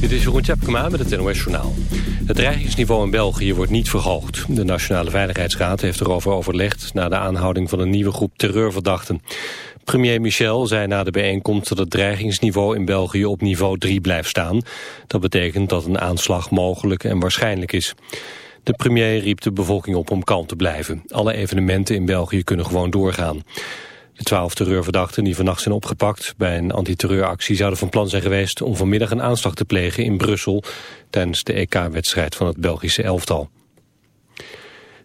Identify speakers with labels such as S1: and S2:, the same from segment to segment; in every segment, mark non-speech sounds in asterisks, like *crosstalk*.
S1: Dit is Jeroen Tjepkema met het NOS Journaal. Het dreigingsniveau in België wordt niet verhoogd. De Nationale Veiligheidsraad heeft erover overlegd... na de aanhouding van een nieuwe groep terreurverdachten. Premier Michel zei na de bijeenkomst dat het dreigingsniveau in België op niveau 3 blijft staan. Dat betekent dat een aanslag mogelijk en waarschijnlijk is. De premier riep de bevolking op om kalm te blijven. Alle evenementen in België kunnen gewoon doorgaan. De twaalf terreurverdachten die vannacht zijn opgepakt bij een antiterreuractie zouden van plan zijn geweest om vanmiddag een aanslag te plegen in Brussel tijdens de EK-wedstrijd van het Belgische elftal.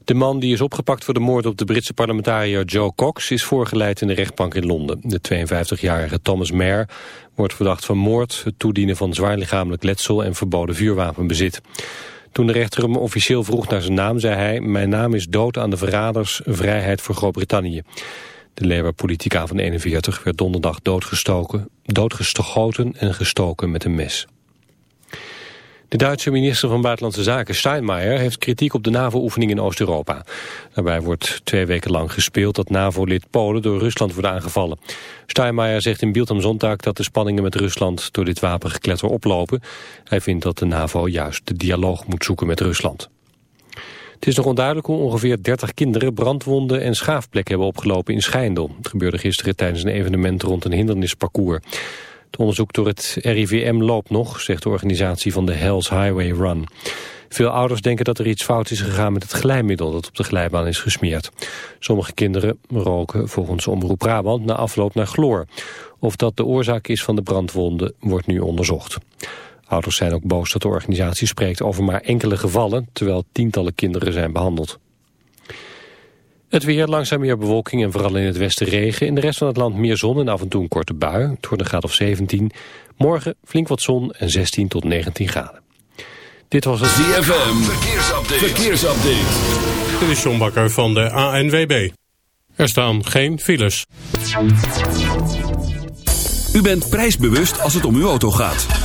S1: De man die is opgepakt voor de moord op de Britse parlementariër Joe Cox is voorgeleid in de rechtbank in Londen. De 52-jarige Thomas Mayer wordt verdacht van moord, het toedienen van zwaar lichamelijk letsel en verboden vuurwapenbezit. Toen de rechter hem officieel vroeg naar zijn naam zei hij, mijn naam is dood aan de verraders, vrijheid voor Groot-Brittannië. De Labour-politica van 41 werd donderdag doodgestoken, doodgestoten en gestoken met een mes. De Duitse minister van Buitenlandse Zaken Steinmeier heeft kritiek op de NAVO-oefening in Oost-Europa. Daarbij wordt twee weken lang gespeeld dat NAVO-lid Polen door Rusland wordt aangevallen. Steinmeier zegt in Bild am Sonntag dat de spanningen met Rusland door dit wapengekletter oplopen. Hij vindt dat de NAVO juist de dialoog moet zoeken met Rusland. Het is nog onduidelijk hoe ongeveer 30 kinderen brandwonden en schaafplekken hebben opgelopen in Schijndel. Het gebeurde gisteren tijdens een evenement rond een hindernisparcours. Het onderzoek door het RIVM loopt nog, zegt de organisatie van de Hells Highway Run. Veel ouders denken dat er iets fout is gegaan met het glijmiddel dat op de glijbaan is gesmeerd. Sommige kinderen roken volgens Omroep Brabant na afloop naar chloor. Of dat de oorzaak is van de brandwonden wordt nu onderzocht. Ouders zijn ook boos dat de organisatie spreekt over maar enkele gevallen... terwijl tientallen kinderen zijn behandeld. Het weer, langzaam meer bewolking en vooral in het westen regen. In de rest van het land meer zon en af en toe een korte bui. Het wordt een graad of 17. Morgen flink wat zon en 16 tot 19 graden. Dit was het
S2: ZFM. Verkeersupdate. Verkeersupdate.
S3: Dit is John Bakker van de ANWB. Er staan geen files.
S2: U bent prijsbewust als het om uw auto gaat.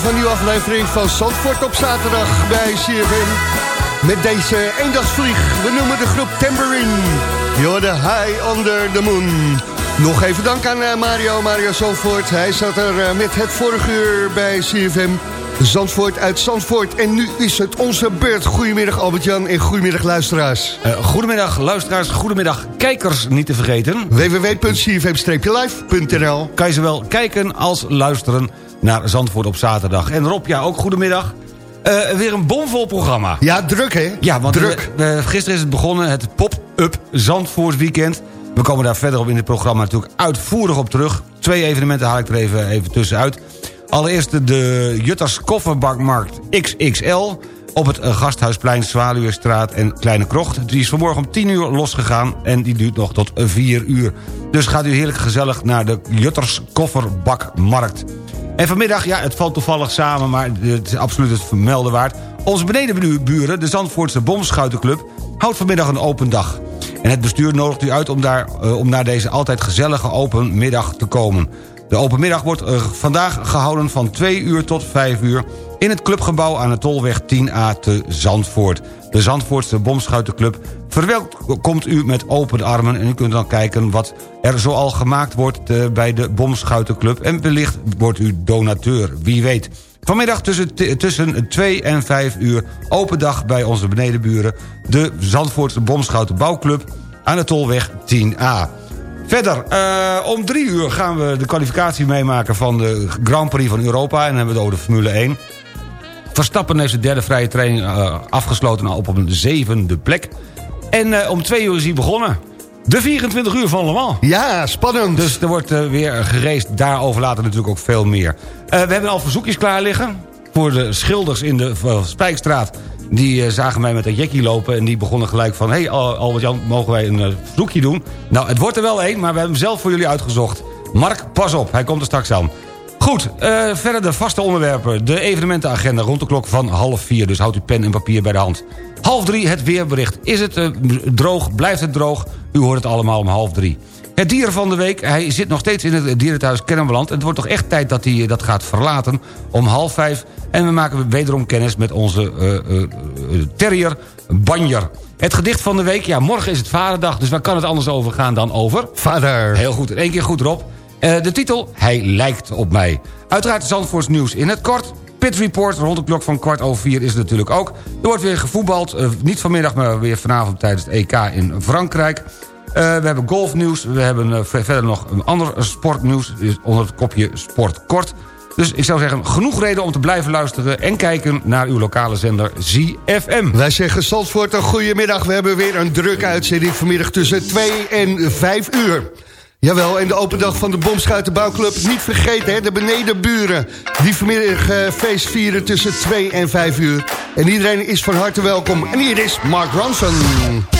S4: Van een nieuwe aflevering van Zandvoort op zaterdag bij CFM. Met deze eendagsvlieg. We noemen de groep Tambourine. You're the high under the moon. Nog even dank aan eh, Mario, Mario Zandvoort. Hij zat er eh, met het vorige uur bij CFM. Zandvoort uit Zandvoort. En nu is het onze beurt. Goedemiddag Albert-Jan en goedemiddag luisteraars.
S5: Uh, goedemiddag luisteraars, goedemiddag kijkers niet te vergeten.
S4: www.cfm-live.nl
S5: Kan je zowel kijken als luisteren naar Zandvoort op zaterdag. En Rob, ja, ook goedemiddag. Uh, weer een bomvol programma.
S4: Ja, druk hè?
S5: Ja, want
S4: druk.
S5: We, we, gisteren is het begonnen, het pop-up Zandvoort weekend. We komen daar verder op in het programma natuurlijk uitvoerig op terug. Twee evenementen haal ik er even, even tussenuit. Allereerst de Jutters Kofferbakmarkt XXL op het Gasthuisplein, Zwaluweerstraat en Kleine Krocht. Die is vanmorgen om 10 uur losgegaan en die duurt nog tot 4 uur. Dus gaat u heerlijk gezellig naar de Jutters Kofferbakmarkt. En vanmiddag, ja, het valt toevallig samen, maar het is absoluut het vermelden waard. Onze benedenburen, de Zandvoortse Bomschuitenclub, houdt vanmiddag een open dag. En het bestuur nodigt u uit om, daar, uh, om naar deze altijd gezellige open middag te komen. De open middag wordt uh, vandaag gehouden van 2 uur tot 5 uur... in het clubgebouw aan de Tolweg 10A te Zandvoort. De Zandvoortse Bomschuitenclub verwelkomt u met open armen... en u kunt dan kijken wat er zoal gemaakt wordt uh, bij de Bomschuitenclub... en wellicht wordt u donateur, wie weet... Vanmiddag tussen, tussen 2 en 5 uur open dag bij onze benedenburen... de Zandvoortse Bomschouten Bouwclub aan de Tolweg 10A. Verder, uh, om drie uur gaan we de kwalificatie meemaken van de Grand Prix van Europa... en dan hebben we het over de Formule 1. Verstappen heeft de derde vrije training uh, afgesloten op, op een zevende plek. En uh, om twee uur is hij begonnen. De 24 uur van Le Mans.
S4: Ja, spannend.
S5: Dus er wordt weer gereest. Daarover later natuurlijk ook veel meer. We hebben al verzoekjes klaar liggen. Voor de schilders in de Spijkstraat. Die uh, zagen mij met een jackie lopen. En die begonnen gelijk van... Hé hey, Albert-Jan, mogen wij een verzoekje doen? Nou, het wordt er wel één. Maar we hebben hem zelf voor jullie uitgezocht. Mark, pas op. Hij komt er straks aan. Goed, uh, verder de vaste onderwerpen. De evenementenagenda rond de klok van half vier. Dus houdt u pen en papier bij de hand. Half drie het weerbericht. Is het droog? Blijft het droog? U hoort het allemaal om half drie. Het dier van de week, hij zit nog steeds in het dierenthuis Kennemerland. Het wordt toch echt tijd dat hij dat gaat verlaten om half vijf. En we maken wederom kennis met onze uh, uh, terrier Banjer. Het gedicht van de week, ja, morgen is het vaderdag... dus waar kan het anders over gaan dan over?
S4: Vader.
S5: Heel goed, in één keer goed. Uh, de titel, Hij lijkt op mij. Uiteraard Zandvoorts nieuws in het kort. Pit Report rond de klok van kwart over vier is het natuurlijk ook. Er wordt weer gevoetbald, uh, niet vanmiddag, maar weer vanavond tijdens het EK in Frankrijk. Uh, we hebben golfnieuws, we hebben uh, verder nog een ander sportnieuws... onder het kopje Sport Kort. Dus ik zou zeggen, genoeg reden om te blijven luisteren... en kijken naar uw lokale zender ZFM.
S4: Wij zeggen Zandvoort een goedemiddag. We hebben weer een drukke uitzending vanmiddag tussen 2 en 5 uur. Jawel, en de open dag van de Bomschuitenbouwclub. Niet vergeten, hè, de benedenburen. Die vanmiddag uh, feest vieren tussen 2 en 5 uur. En iedereen is van harte welkom. En hier is Mark Ronson.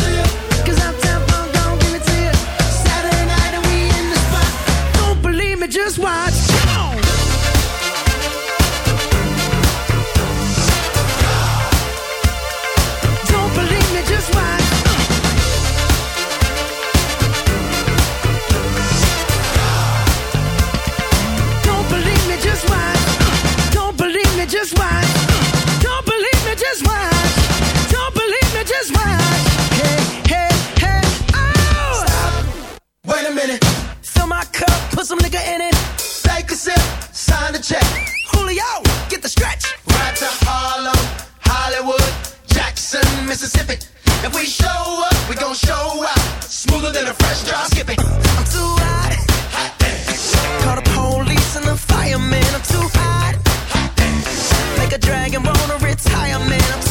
S6: you. Put some nigga in it. Take a sip, sign the check. Julio, get the stretch. Right to Harlem, Hollywood, Jackson, Mississippi. If we show up, we gon' show out. Smoother than a fresh drop. Skip it. I'm too hot. Call the police and the fireman. I'm too hot. Make a drag bag and wanna retire, man. I'm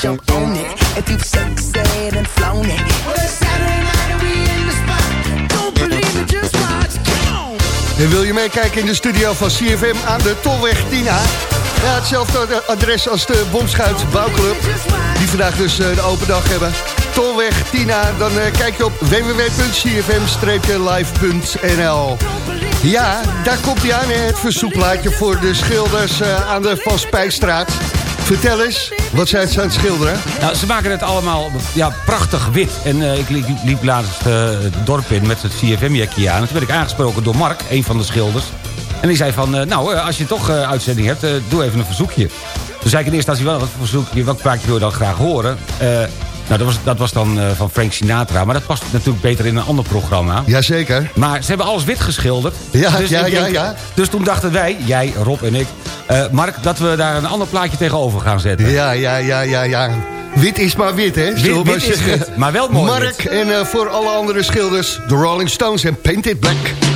S6: jump on it. If you succeed and flown it. Well, it's Saturday night and we in the spot. Don't believe it, just watch. Come on.
S7: En wil je meekijken in de studio van CFM aan de Tolweg Tina? Ja, hetzelfde adres als de Bomschuit Bouwclub. Die vandaag dus eh, de open dag hebben. Tolweg Tina, dan eh, kijk je op www.cfm-live.nl Ja, daar komt hij aan, het verzoekplaatje voor de schilders eh, aan de Van Spijkstraat. Vertel eens, wat zijn ze aan het schilderen?
S5: Nou, ze maken het allemaal ja, prachtig wit. En eh, ik liep, laatst eh, het dorp in met het CFM-jekje aan. En toen werd ik aangesproken door Mark, een van de schilders. En die zei van, eh, nou, als je toch uitzending hebt, doe even een verzoekje. Toen zei ik in eerste instantie wel, wat verzoekje, welk plaatje wil je dan graag horen? Nou, dat was, dat was dan eh, van Frank Sinatra, maar dat past natuurlijk beter in een ander programma.
S7: Jazeker.
S5: Maar ze hebben alles wit geschilderd.
S7: Ja,
S5: dus
S7: ja, ja.
S5: Dus toen dachten wij, jij, Rob en ik... eh, Mark, dat we daar een ander plaatje tegenover gaan zetten.
S7: Ja, ja, ja, ja, ja. Wit is maar wit, hè?
S5: wit
S7: maar
S5: is wit, maar wel mooi
S7: Mark
S5: wit.
S7: en eh, voor alle andere schilders, de Rolling Stones en Painted Black.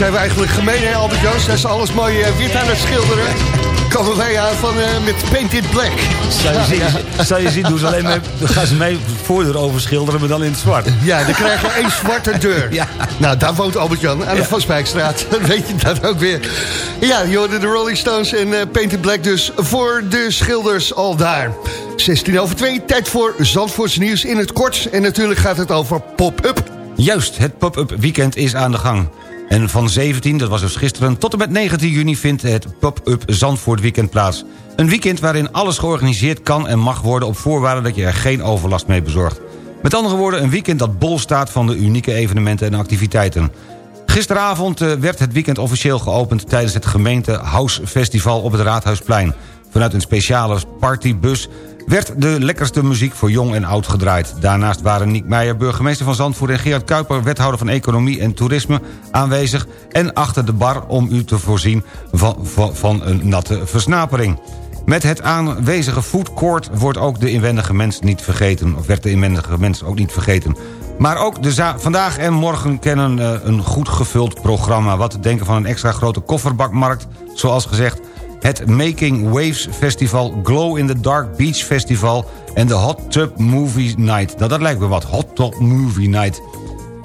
S4: Zijn we eigenlijk gemeen, hè, Albert Jans? Dat is alles mooi eh, wit aan het schilderen. Komen wij aan van eh, met Painted Black.
S5: Zou je, zien, zou je zien, doen ze alleen mee, gaan ze mee voordeur overschilderen, maar dan in het zwart.
S4: Ja, dan krijg je één zwarte deur.
S5: Ja.
S4: Nou, daar woont Albert-Jan, aan de
S5: Ja. *laughs*
S4: Dan weet je dat ook weer. Ja, je hoorde de Rolling Stones en eh, Painted Black dus voor de schilders al daar. 16 over 2, tijd voor Zandvoorts nieuws in het kort. En natuurlijk gaat het over pop-up.
S5: Juist, het pop-up weekend is aan de gang. En van 17, dat was dus gisteren, tot en met 19 juni vindt het pop-up Zandvoort weekend plaats. Een weekend waarin alles georganiseerd kan en mag worden op voorwaarde dat je er geen overlast mee bezorgt. Met andere woorden, een weekend dat bol staat van de unieke evenementen en activiteiten. Gisteravond eh, werd het weekend officieel geopend tijdens het gemeente House Festival op het Raadhuisplein. Vanuit een speciale partybus werd de lekkerste muziek voor jong en oud gedraaid. Daarnaast waren Niek Meijer, burgemeester van Zandvoort... en Gerard Kuiper, wethouder van Economie en Toerisme, aanwezig... en achter de bar om u te voorzien van, van, een natte versnapering. Met het aanwezige foodcourt wordt ook de inwendige mens niet vergeten. Of werd de inwendige mens ook niet vergeten. Maar ook de vandaag en morgen kennen eh, een goed gevuld programma. Wat te denken van een extra grote kofferbakmarkt. Zoals gezegd het Making Waves Festival... Glow in the Dark Beach Festival... en de Hot Tub Movie Night. Nou, dat lijkt me wat. Hot Tub Movie Night.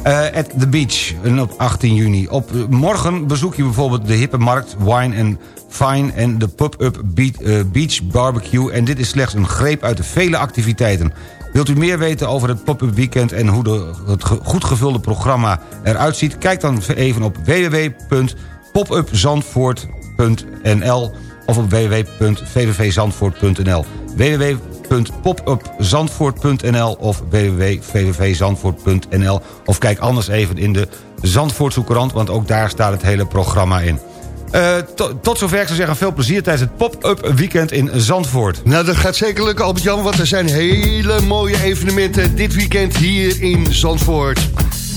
S5: Eh, at the Beach, op 18 juni. Op eh, morgen bezoek je bijvoorbeeld de hippe markt Wine and Fine... en de pop-up beat- eh, Beach Barbecue. En dit is slechts een greep uit de vele activiteiten. Wilt u meer weten over het pop-up weekend... en hoe de, het goed gevulde programma eruit ziet? Kijk dan even op www.popupzandvoort.nl of op www.vvvzandvoort.nl www.popupzandvoort.nl of www.vvvzandvoort.nl of kijk anders even in de Zandvoortse want ook daar staat het hele programma in. Eh, to- tot zover, ik zou zeggen, veel plezier tijdens het pop-up weekend in Zandvoort.
S4: Nou, dat gaat zeker lukken, Albert-Jan, want er zijn hele mooie evenementen dit weekend hier in Zandvoort.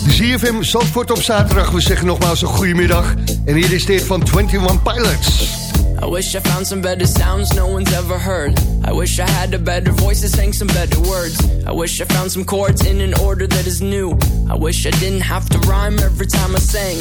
S4: De ZFM Zandvoort op zaterdag. We zeggen nogmaals een goedemiddag. En hier is dit van 21 Pilots.
S8: I wish I found some better sounds no one's ever heard. I wish I had a better voice that sang some better words. I wish I found some chords in an order that is new. I wish I didn't have to rhyme every time I sang.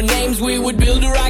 S8: different names. We would build a rocket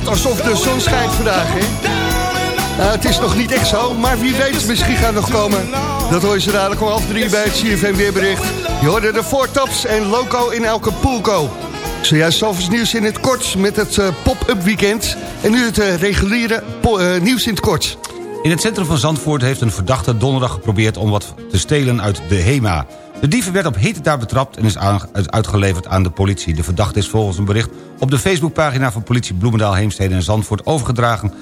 S4: Net alsof de zon schijnt vandaag, hè? Nou, het is nog niet echt zo, maar wie weet, misschien gaat nog komen. Dat hoor je zo dadelijk om half drie bij het CFM weerbericht. Je hoorde de Tops en Loco in Acapulco. Zojuist zoveel nieuws in het kort met het eh, pop-up weekend. En nu het eh, reguliere nieuws in het kort.
S5: In het centrum van Zandvoort heeft een verdachte donderdag geprobeerd... om wat te stelen uit de HEMA. De dieven werd op hete daad betrapt en is uitgeleverd aan de politie. De verdachte is volgens een bericht op de Facebookpagina van politie Bloemendaal, Heemstede en Zandvoort overgedragen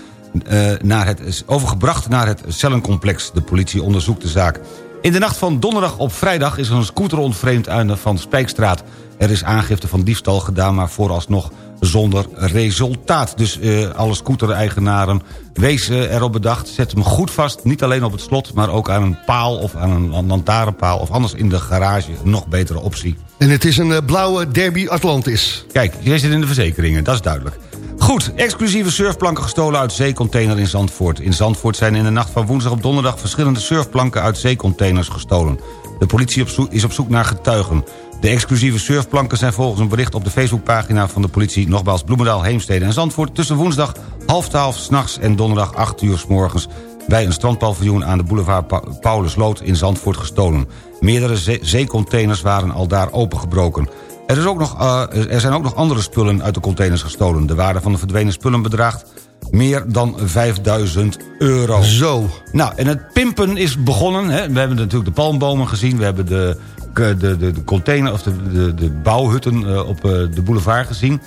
S5: eh, naar het, overgebracht naar het cellencomplex. De politie onderzoekt de zaak. In de nacht van donderdag op vrijdag is er een scooter ontvreemd aan de Van Spijkstraat. Er is aangifte van diefstal gedaan, maar vooralsnog zonder resultaat. Dus eh, alle scooter-eigenaren, wees erop bedacht. Zet hem goed vast, niet alleen op het slot... maar ook aan een paal of aan een lantaarnpaal... of anders in de garage, een nog betere optie.
S4: En het is een eh, blauwe Derby Atlantis.
S5: Kijk, jij zit in de verzekeringen, dat is duidelijk. Goed, exclusieve surfplanken gestolen uit zeecontainer in Zandvoort. In Zandvoort zijn in de nacht van woensdag op donderdag... verschillende surfplanken uit zeecontainers gestolen. De politie op is op zoek naar getuigen. De exclusieve surfplanken zijn volgens een bericht op de Facebookpagina van de politie... nogmaals Bloemendaal, Heemstede en Zandvoort... tussen woensdag half twaalf s'nachts en donderdag 8 uur s morgens... bij een strandpaviljoen aan de boulevard Pa- Paulusloot in Zandvoort gestolen. Meerdere zee- zeecontainers waren al daar opengebroken. Er, is ook nog, eh, er zijn ook nog andere spullen uit de containers gestolen. De waarde van de verdwenen spullen bedraagt meer dan 5000 euro.
S4: Zo.
S5: Nou, en het pimpen is begonnen. Hè. We hebben natuurlijk de palmbomen gezien. We hebben de de, de, de container of de, de, de bouwhutten eh, op eh, de boulevard gezien.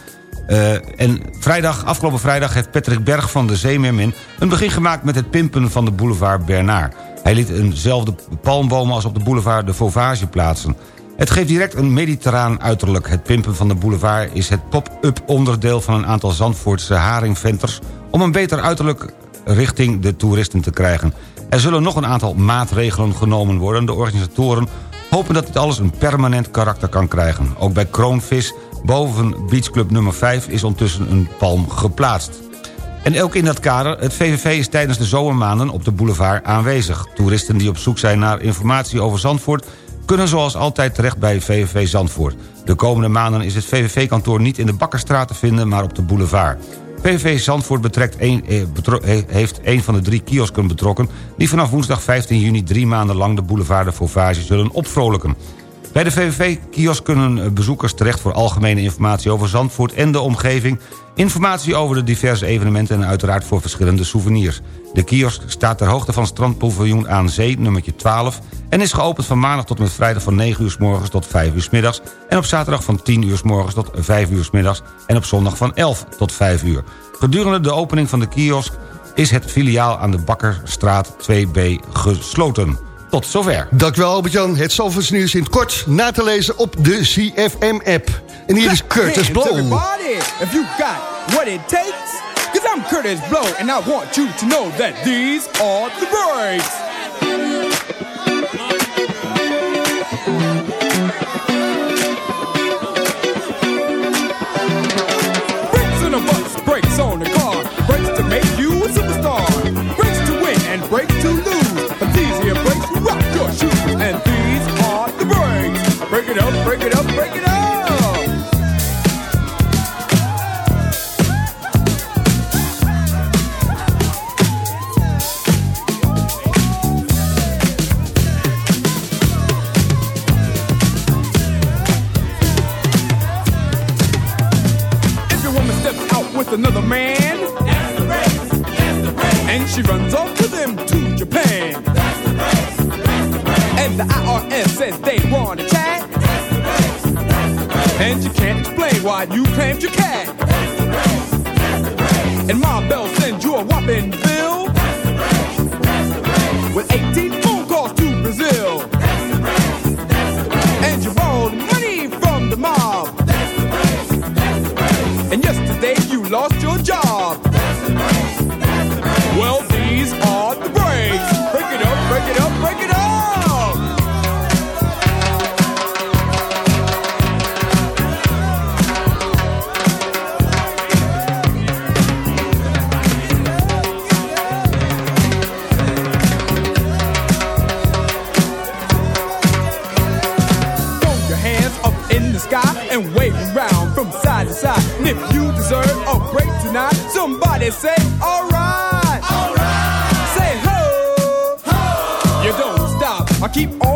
S5: Eh, en vrijdag, afgelopen vrijdag heeft Patrick Berg van de Zeemermin... een begin gemaakt met het pimpen van de boulevard Bernard. Hij liet eenzelfde palmbomen als op de boulevard de Fauvage plaatsen. Het geeft direct een mediterraan uiterlijk. Het pimpen van de boulevard is het pop-up onderdeel van een aantal Zandvoortse haringventers... om een beter uiterlijk richting de toeristen te krijgen. Er zullen nog een aantal maatregelen genomen worden. De organisatoren hopen dat dit alles een permanent karakter kan krijgen. Ook bij Kroonvis, boven Beachclub nummer 5, is ondertussen een palm geplaatst. En ook in dat kader, het VVV is tijdens de zomermaanden op de boulevard aanwezig. Toeristen die op zoek zijn naar informatie over Zandvoort... kunnen zoals altijd terecht bij VVV Zandvoort. De komende maanden is het VVV-kantoor niet in de Bakkerstraat te vinden... maar op de boulevard. PVV Zandvoort betrekt eh, heeft een van de drie kiosken betrokken... die vanaf woensdag 15 juni drie maanden lang de boulevard de Fauvage zullen opvrolijken. Bij de VVV-kiosk kunnen eh, bezoekers terecht voor algemene informatie over Zandvoort en de omgeving... informatie over de diverse evenementen en uiteraard voor verschillende souvenirs. De kiosk staat ter hoogte van strandpaviljoen aan Zee, nummertje 12... en is geopend van maandag tot en met vrijdag van 9 uur s morgens tot 5 uur s middags... en op zaterdag van 10 uur s morgens tot 5 uur s middags... en op zondag van 11 tot 5 uur. Gedurende de opening van de kiosk is het filiaal aan de Bakkerstraat 2B gesloten. Tot zover.
S4: Dankjewel Albert-Jan. Het Zalvers nieuws in het kort na te lezen op de CFM-app. En hier is Curtis Blow.
S9: If you got what it takes, cause I'm Curtis Blow, and I want you to know that these are the breaks. Brakes on a bus, brakes on a car, brakes to make you keep on.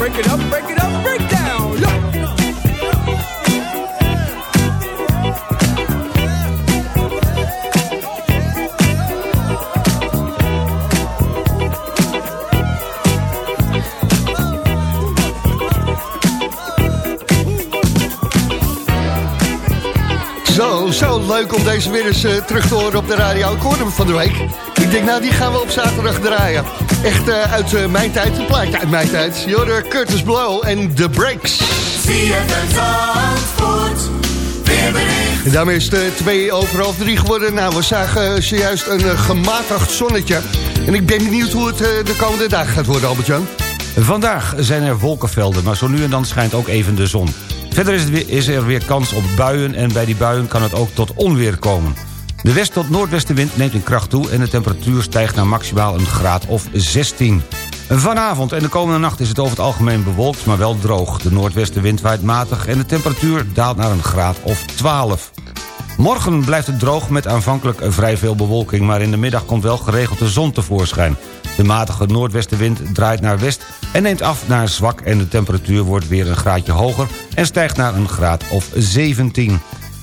S9: break it up, break it up, break down.
S4: Zo, zo leuk om deze weer eens eh, terug te horen op de radio. Ik van de week. Ik denk, nou, die gaan we op zaterdag draaien. Echt eh, uit eh, mijn tijd, een plaatje uit mijn tijd. Jorden Curtis Blow en The Breaks. En daarmee is het twee over half drie geworden. Nou, we zagen zojuist een eh, gematigd zonnetje. En ik ben benieuwd hoe het eh, de komende dagen gaat worden, Albert-Jan.
S5: Vandaag zijn er wolkenvelden, maar zo nu en dan schijnt ook even de zon. Verder is, het weer- is er weer kans op buien en bij die buien kan het ook tot onweer komen. De west- tot noordwestenwind neemt in kracht toe... en de temperatuur stijgt naar maximaal een graad of 16. Vanavond en de komende nacht is het over het algemeen bewolkt, maar wel droog. De noordwestenwind waait matig en de temperatuur daalt naar een graad of 12. Morgen blijft het droog met aanvankelijk vrij veel bewolking... maar in de middag komt wel geregeld de zon tevoorschijn. De matige noordwestenwind draait naar west en neemt af naar zwak... en de temperatuur wordt weer een graadje hoger... en stijgt naar een graad of 17.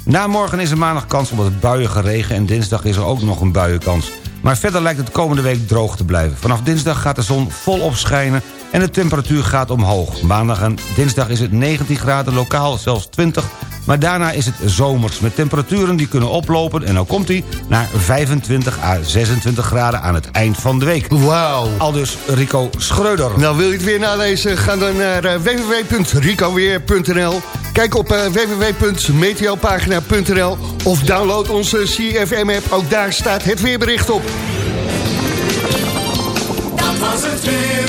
S5: Na morgen is er maandag kans op het buiige regen... en dinsdag is er ook nog een buienkans. Maar verder lijkt het komende week droog te blijven. Vanaf dinsdag gaat de zon volop schijnen en de temperatuur gaat omhoog. Maandag en dinsdag is het 19 graden, lokaal zelfs 20... maar daarna is het zomers met temperaturen die kunnen oplopen... en dan komt hij naar 25 à 26 graden aan het eind van de week.
S4: Wauw.
S5: Al dus Rico Schreuder.
S4: Nou, wil je het weer nalezen? Ga dan naar eh, www.ricoweer.nl. Kijk op eh, www.meteopagina.nl of download onze CFM-app. Ook daar staat het weerbericht op.
S10: Dat was het weer.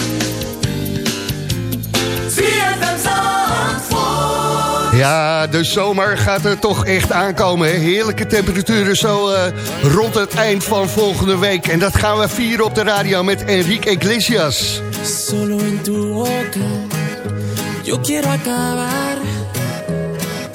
S4: Ja, de zomer gaat er toch echt aankomen. hè? Heerlijke temperaturen zo eh, rond het eind van volgende week. En dat gaan we vieren op de radio met Enrique Iglesias.
S11: Solo en tu boca yo quiero acabar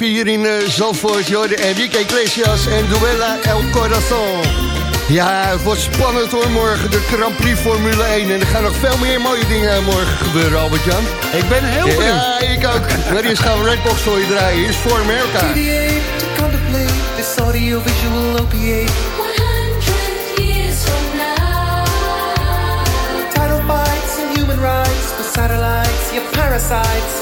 S4: Eh, hier in eh, Zandvoort. Jorde Enrique Iglesias en Duella El Corazon. Ja, het wordt spannend hoor morgen, de Grand Prix Formule 1. En er gaan nog veel meer mooie dingen morgen gebeuren, Albert-Jan.
S5: Ik ben heel benieuwd.
S4: Ja, ik ook. Maar eerst gaan we Redbox voor je draaien. Hier is voor America.
S12: to contemplate this audiovisual opiate.
S13: 100 years from now.
S12: Title fights and human rights satellites, your parasites.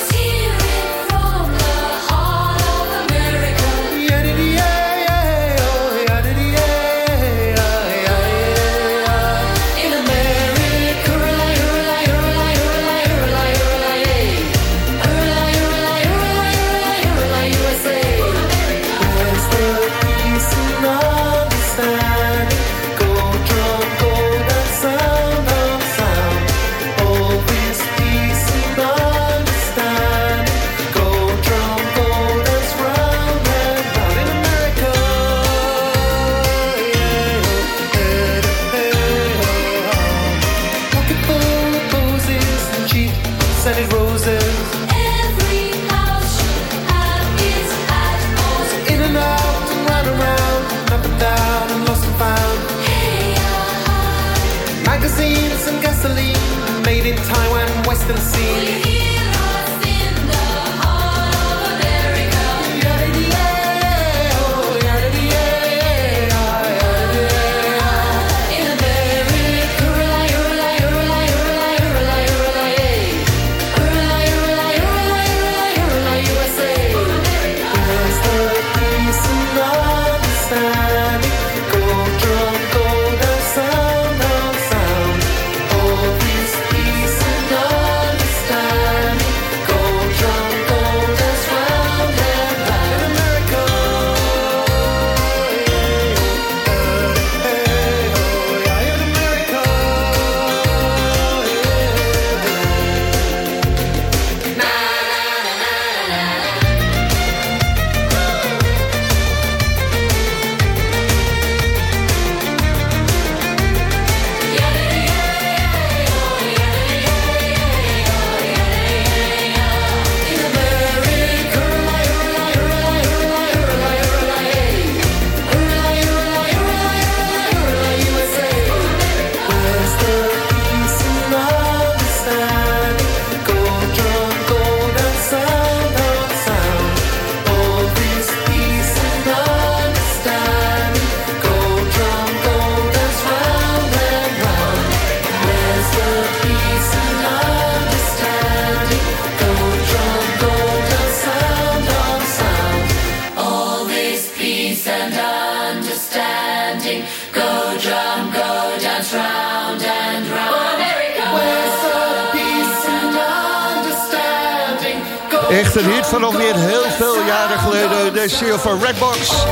S4: Redbox.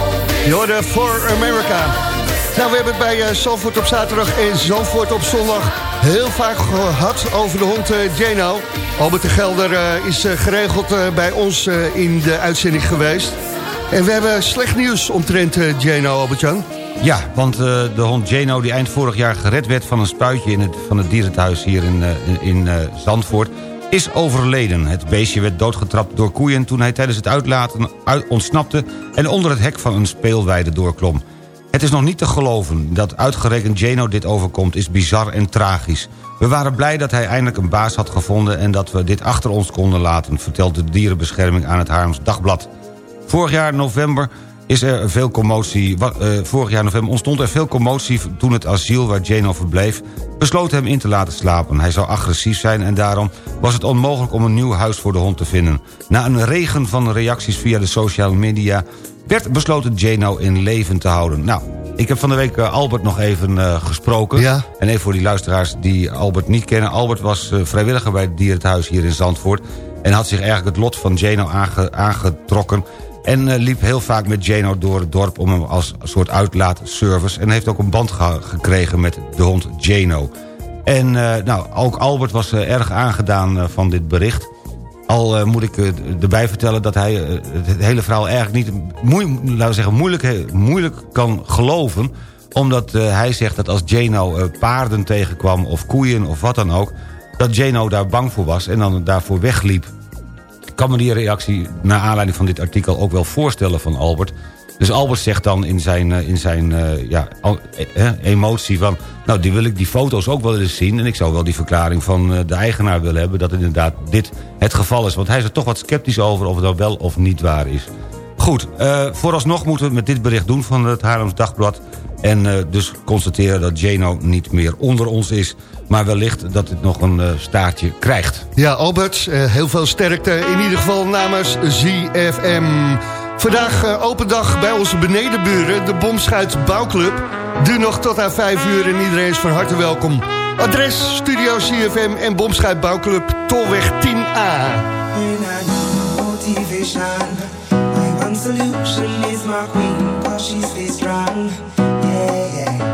S4: Je For America. Nou, we hebben het bij eh, Zandvoort op zaterdag en Zandvoort op zondag... heel vaak gehad over de hond eh, Jano. Albert de Gelder eh, is eh, geregeld eh, bij ons eh, in de uitzending geweest. En we hebben slecht nieuws omtrent eh, Jano, Albert-Jan.
S5: Ja, want eh, de hond Jano, die eind vorig jaar gered werd van een spuitje... in het, van het dierenthuis hier in, eh, in, eh, Zandvoort, is overleden. Het beestje werd doodgetrapt door koeien toen hij tijdens het uitlaten uit, ontsnapte... en onder het hek van een speelweide doorklom. Het is nog niet te geloven dat uitgerekend Jano dit overkomt... is bizar en tragisch. We waren blij dat hij eindelijk een baas had gevonden... en dat we dit achter ons konden laten... vertelt de dierenbescherming aan het Haarlems Dagblad. Vorig jaar november is er veel commotie. eh, vorig jaar november ontstond er veel commotie toen het asiel waar Jano verbleef besloot hem in te laten slapen. Hij zou agressief zijn en daarom was het onmogelijk om een nieuw huis voor de hond te vinden. Na een regen van reacties via de sociale media werd besloten Jano in leven te houden. Nou, ik heb van de week eh, Albert nog even eh, gesproken.
S4: Ja.
S5: En even voor die luisteraars die Albert niet kennen. Albert was vrijwilliger bij het dierenthuis hier in Zandvoort... en had zich eigenlijk het lot van Jano aange- aangetrokken... en eh, liep heel vaak met Jano door het dorp om hem als soort uitlaatservice... en heeft ook een band ge- gekregen met de hond Jano. En eh, nou, ook Albert was eh, erg aangedaan van dit bericht... Al moet ik erbij vertellen dat hij het hele verhaal eigenlijk niet... Moe, laten we zeggen, moeilijk, moeilijk kan geloven omdat hij zegt dat als Jano paarden tegenkwam of koeien of wat dan ook... dat Jano daar bang voor was en dan daarvoor wegliep. Kan me die reactie naar aanleiding van dit artikel ook wel voorstellen van Albert. Dus Albert zegt dan in zijn, eh, in zijn eh, ja, eh, emotie van... nou, die wil ik die foto's ook wel eens zien... en ik zou wel die verklaring van de eigenaar willen hebben... dat inderdaad dit het geval is. Want hij is er toch wat sceptisch over of het nou wel of niet waar is. Goed, vooralsnog moeten we met dit bericht doen van het Haarlems Dagblad... en eh, dus constateren dat Jano niet meer onder ons is... maar wellicht dat het nog een eh, staartje krijgt.
S4: Ja, Albert, eh, heel veel sterkte in ieder geval namens ZFM. Vandaag eh, open dag bij onze benedenburen, de Bomschuit Bouwclub. Duurt nog tot aan 5 uur en iedereen is van harte welkom. Adres, Studio CFM en Bomschuit Bouwclub, Tolweg 10A.
S14: When I need motivation, my one solution is my queen, she stays strong. Yeah, yeah.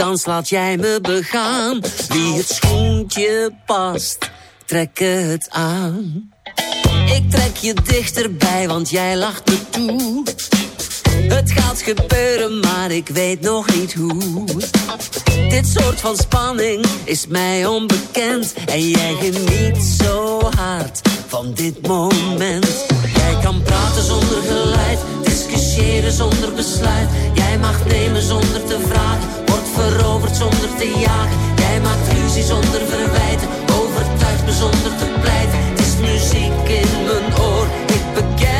S15: Dans, laat jij me begaan. Wie het schoentje past, trek het aan. Ik trek je dichterbij, want jij lacht me toe. Het gaat gebeuren, maar ik weet nog niet hoe. Dit soort van spanning is mij onbekend. En jij geniet zo hard van dit moment. Jij kan praten zonder geluid, discussiëren zonder besluit. Jij mag nemen zonder te vragen, veroverd zonder te jagen. Jij maakt ruzie zonder verwijten, overtuigt me zonder te pleiten. Het is muziek in mijn oor, ik beken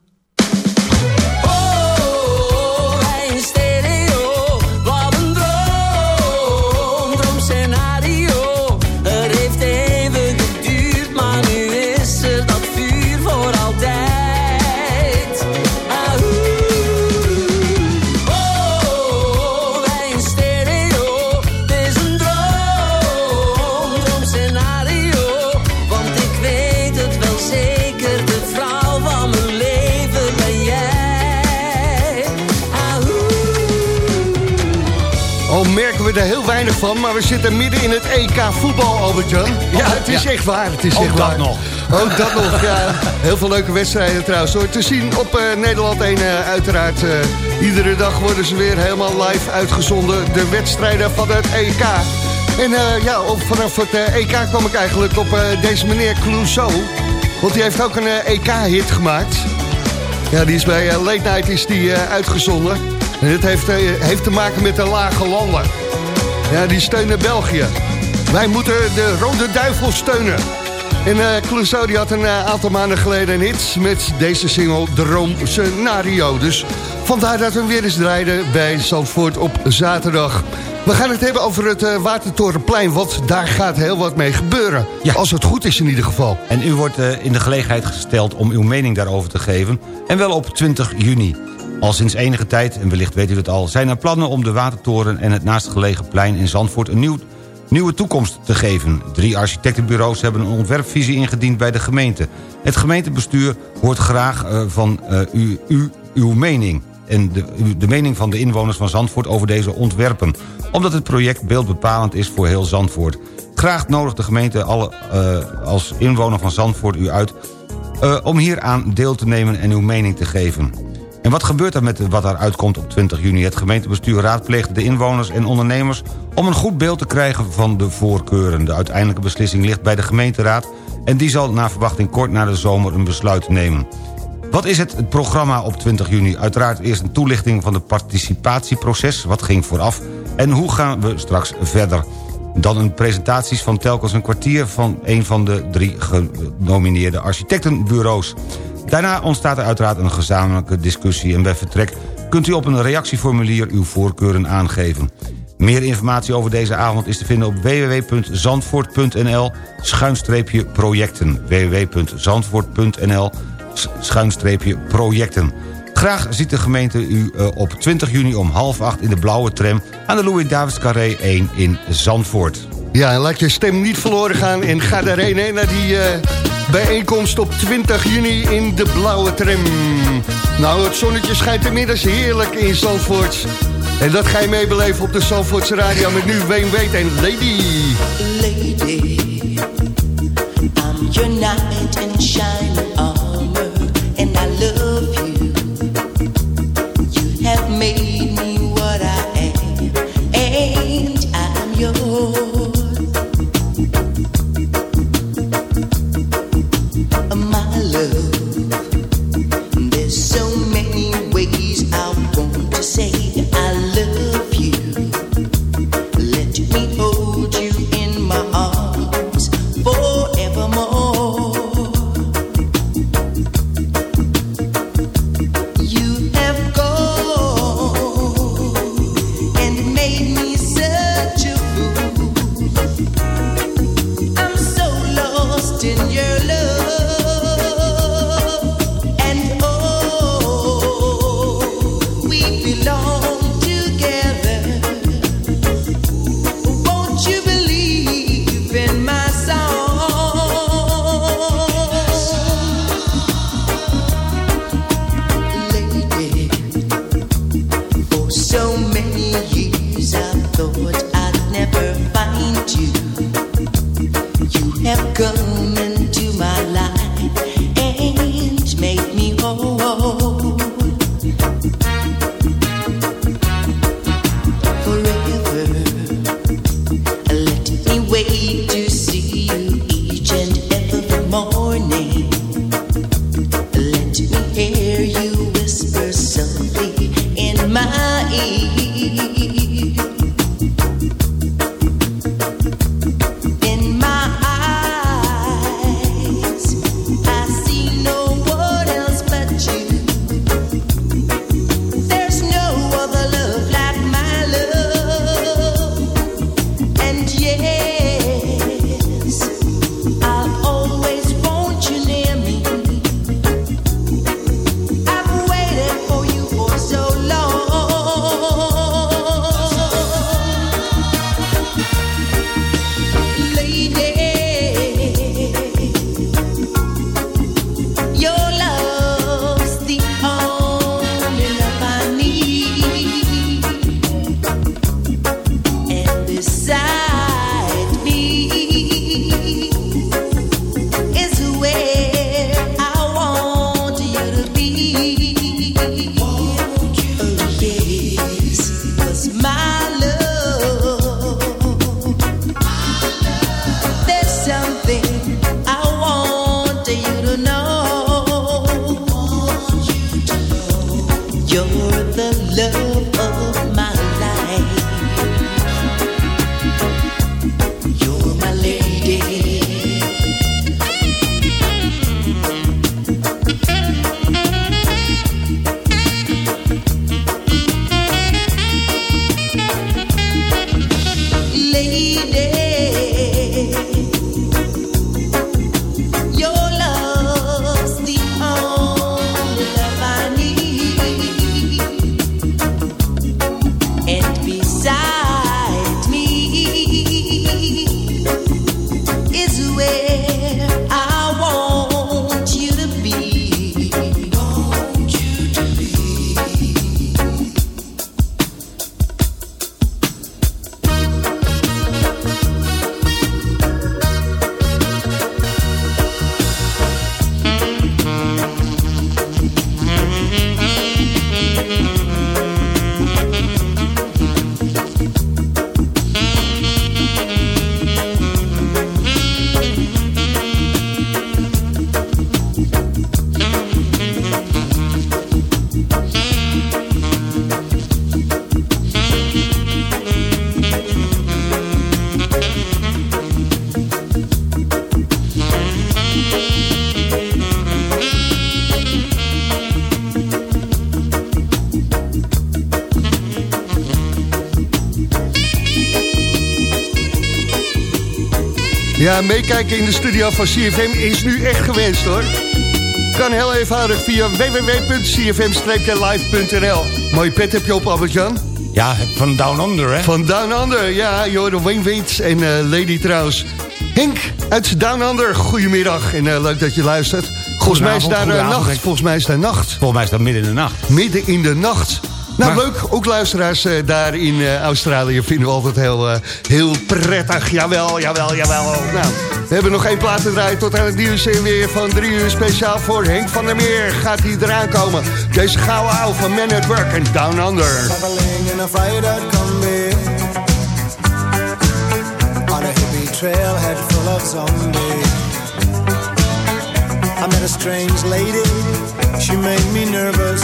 S4: Heel weinig van, maar we zitten midden in het EK voetbal, Albert-Jan. Ja, het is
S5: ja.
S4: echt waar. Het is
S5: Ook
S4: echt
S5: dat
S4: waar.
S5: nog.
S4: Ook dat nog, ja. Heel veel leuke wedstrijden trouwens. Hoor. Te zien op eh, Nederland 1 eh, uiteraard. eh, iedere dag worden ze weer helemaal live uitgezonden. De wedstrijden van het EK. En ja, op, vanaf het EK kwam ik eigenlijk op deze meneer Clouseau. Want die heeft ook een EK-hit gemaakt. Ja, die is bij Late Night is die, uitgezonden. En dit heeft, heeft te maken met de lage landen. Ja, die steunen België. Wij moeten de Rode Duivel steunen. En eh Clouseau die had een eh, aantal maanden geleden een hit met deze single Droom Scenario. Dus vandaar dat we hem weer eens draaiden bij Zandvoort op zaterdag. We gaan het hebben over het eh, Watertorenplein, want daar gaat heel wat mee gebeuren. Als het goed is in ieder geval.
S5: En u wordt in de gelegenheid gesteld om uw mening daarover te geven. En wel op 20 juni. Al sinds enige tijd, en wellicht weet u het al... zijn er plannen om de Watertoren en het naastgelegen plein in Zandvoort... een nieuw, nieuwe toekomst te geven. Drie architectenbureaus hebben een ontwerpvisie ingediend bij de gemeente. Het gemeentebestuur hoort graag eh, van eh, u, uw mening... en de, de mening van de inwoners van Zandvoort over deze ontwerpen. Omdat het project beeldbepalend is voor heel Zandvoort. Graag nodigt de gemeente alle, eh, als inwoner van Zandvoort u uit... om hier aan deel te nemen en uw mening te geven. En wat gebeurt er met wat er uitkomt op 20 juni? Het gemeentebestuur raadpleegt de inwoners en ondernemers... om een goed beeld te krijgen van de voorkeuren. De uiteindelijke beslissing ligt bij de gemeenteraad... en die zal na verwachting kort na de zomer een besluit nemen. Wat is het programma op 20 juni? Uiteraard eerst een toelichting van het participatieproces. Wat ging vooraf? En hoe gaan we straks verder? Dan een presentaties van telkens een kwartier... van een van de drie genomineerde architectenbureaus. Daarna ontstaat er uiteraard een gezamenlijke discussie... en bij vertrek kunt u op een reactieformulier uw voorkeuren aangeven. Meer informatie over deze avond is te vinden op www.zandvoort.nl schuinstreepje projecten. www.zandvoort.nl schuinstreepje projecten. Graag ziet de gemeente u eh, op 20 juni om half acht in de blauwe tram... aan de Louis-Davids Carré 1 in Zandvoort.
S4: Ja, en laat je stem niet verloren gaan en ga daarheen hè, naar die eh, bijeenkomst op 20 juni in de blauwe tram. Nou, het zonnetje schijnt inmiddels heerlijk in Zandvoort. En dat ga je meebeleven op de Zandvoortse radio met nu Wayne Weet en Lady.
S16: Lady, I'm your knight in shining
S4: Ja, meekijken in de studio van CFM is nu echt gewenst hoor. Kan heel eenvoudig via www.cfm-live.nl. Mooie pet heb je op, Albert-Jan.
S5: Ja, van Down Under, hè?
S4: Van Down Under, ja, joh, Wayne Waits en eh, Lady trouwens. Henk uit Down Under, goedemiddag en eh, leuk dat je luistert. Volgens mij is daar eh, nacht, volgens mij is daar nacht.
S5: Volgens mij is dat midden in de nacht.
S4: Midden in de nacht. Nou,
S5: Maar-
S4: leuk. Ook luisteraars eh, daar in eh, Australië vinden we altijd heel, eh, heel prettig. Jawel, jawel, jawel. Nou, we hebben nog één plaat te draaien tot aan het nieuws en weer van drie uur. Speciaal voor Henk van der Meer gaat hij eraan komen. Deze gouden ouwe van Man at Work en Down Under.
S17: Traveling in a fried-out combi On a hippie trailhead full of zombies I met a strange lady, she made me nervous